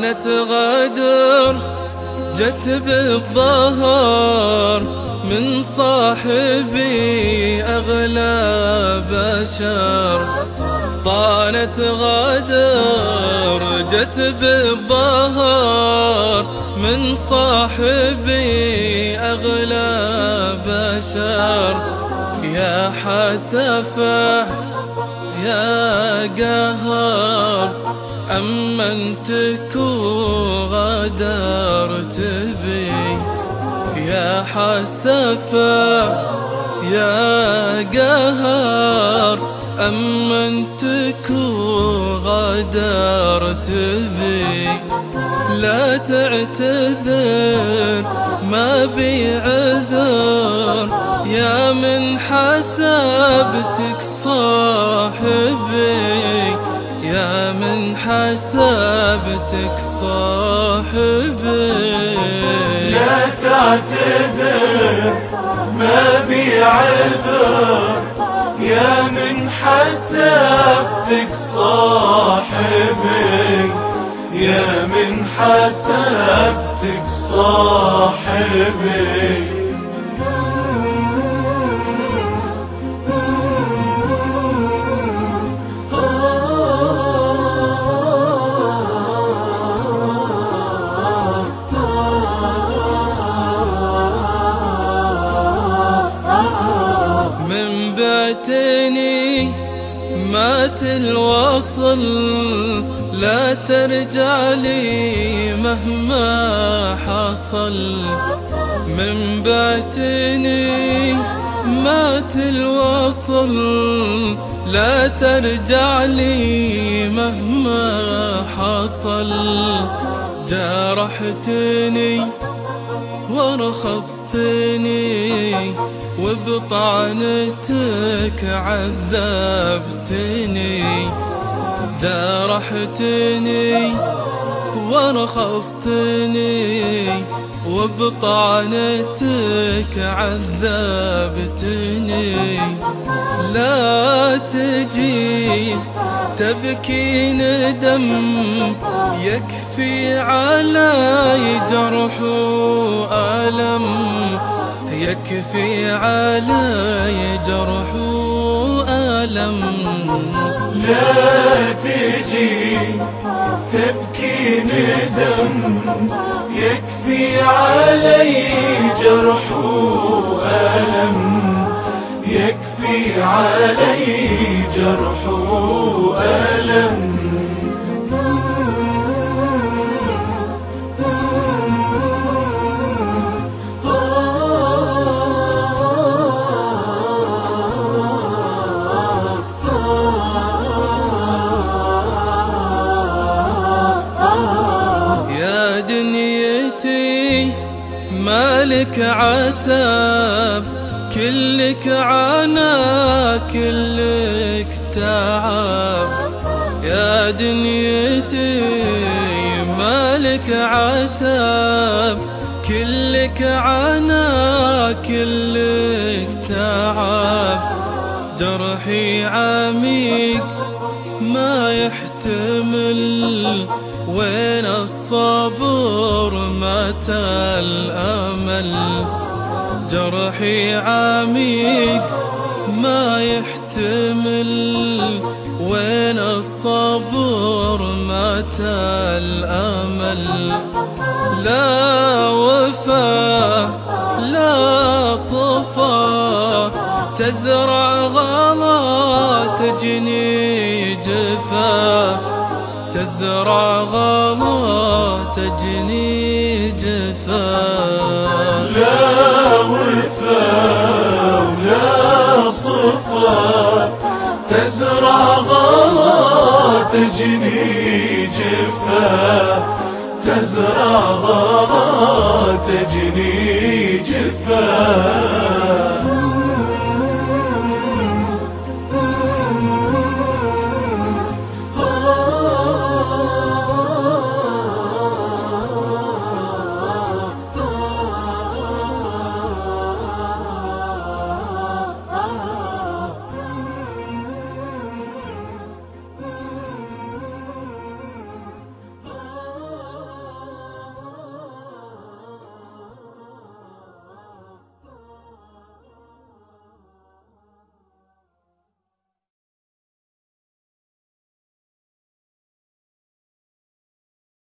طانت غدر جت بالظهر من صاحبي أغلى بشر. طانت غدر جت بالظهر من صاحبي أغلى بشر. يا حسفة يا قهر أمنتك وغدرت بي. يا حسفة يا قهر أمنتك وغدرت بي. لا تعتذر ما بي عذر يا من حسبتك صاحبي من حسبتك صاحبي. لا تعتذر ما بي عذر يا من حسبتك صاحبي. يا من حسبتك صاحبي. فاتني مات الوصل لا ترجع لي مهما حصل. من بعتني مات الوصل لا ترجع لي مهما حصل. جرحتني ورخصتني وبطعنتك عذبتني. جرحتني ورخصتني وبطعنتك عذبتني لا تجي تبكي ندم يكفي علي جرح وألم يكفي علي جرح وألم لا تجي ندم يكفي علي جرح وألم. يكفي علي جرح وألم. دنيتي مالك عتاب كلك عنا كلك تعب. يا دنيتي مالك عتاب كلك عنا كلك تعب. جرحي عميق متى الأمل. جرحي عميق ما يحتمل. وين الصبر متى الأمل؟ لا وفا لا صفا. تزرع غلا تجني جفا. تزرع غلا تجني جفا. لا وفا ولا صفا. تزرع غلا تجني جفا. تزرع غلا تجني جفا.